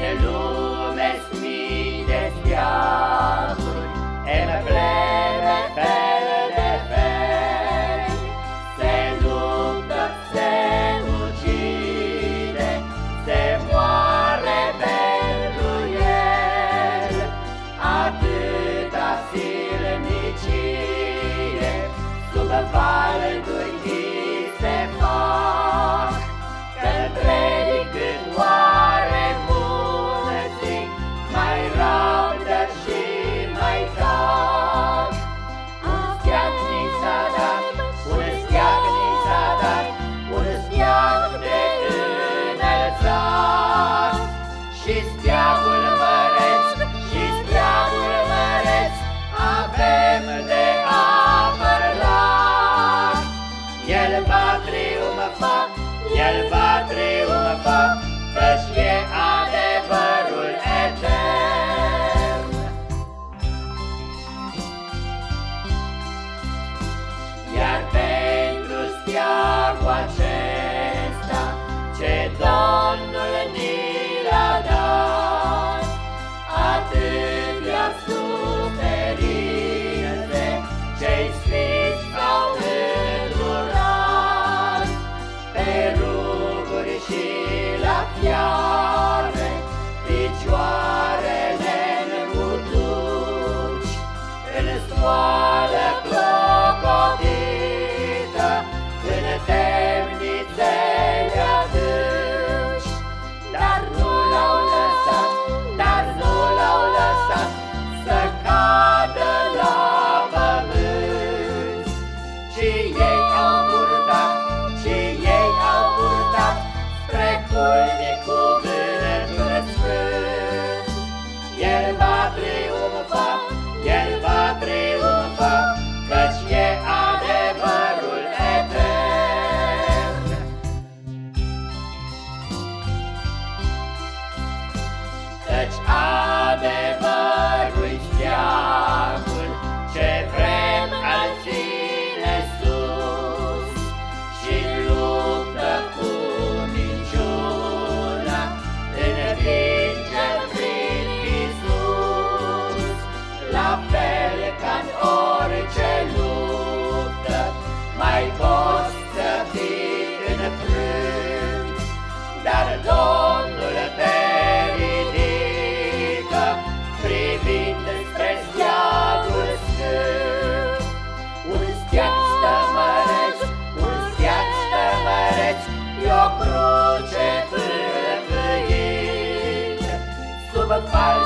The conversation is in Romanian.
bine lume. Căci fiare, picioarele în butuci, în stoală clocotită, în temnițele adânci. Dar nu l-au lăsat, dar nu l-au lăsat să cadă la pământ, ci el adevărul steagul ce vrem al ține sus și luptă cu minciuna învinge prin Iisus. La fel ca în orice luptă mai poți bye.